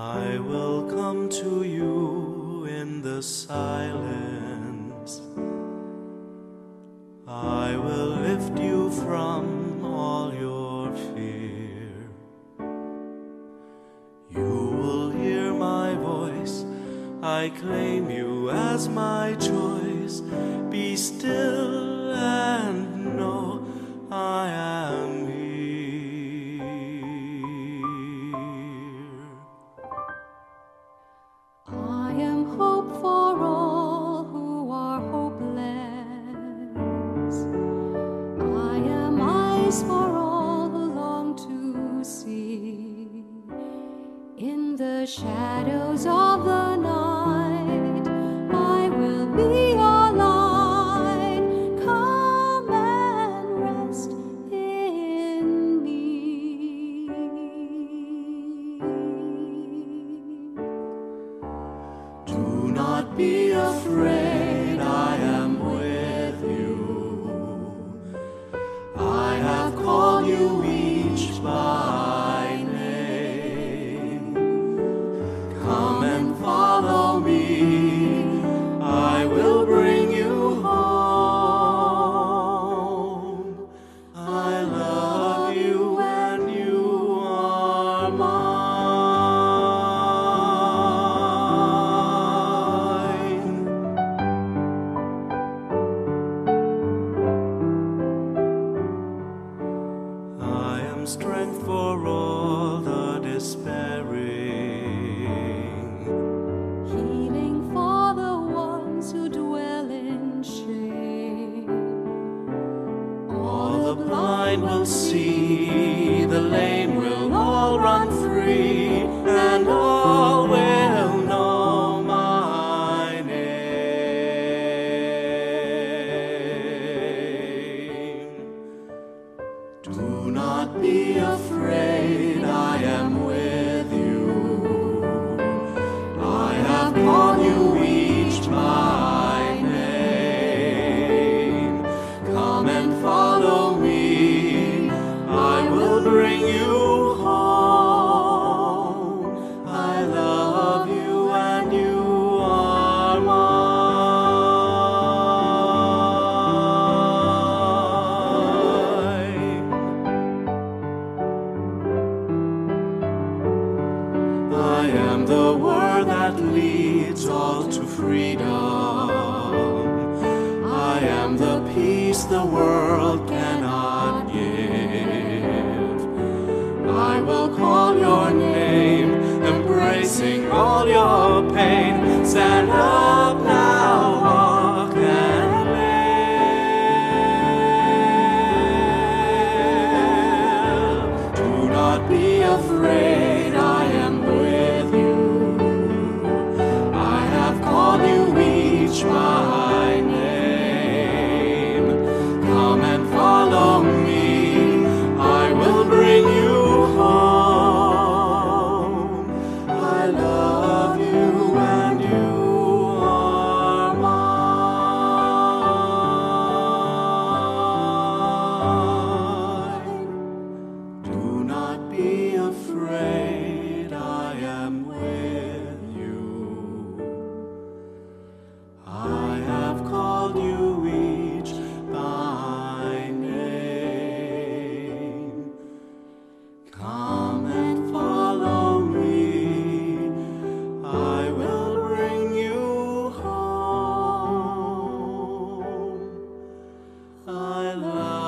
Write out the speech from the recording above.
I will come to you in the silence. I will lift you from all your fear. You will hear my voice. I claim you as my choice. Be still and know I am. Shadows of the am strength for all the despairing. Healing for the ones who dwell in shame. All the blind will see, the lame not be afraid, the word that leads all to freedom. I am the peace the world cannot give. I will call your name, embracing all your pain. Stand up now, walk and. Do not be afraid, I love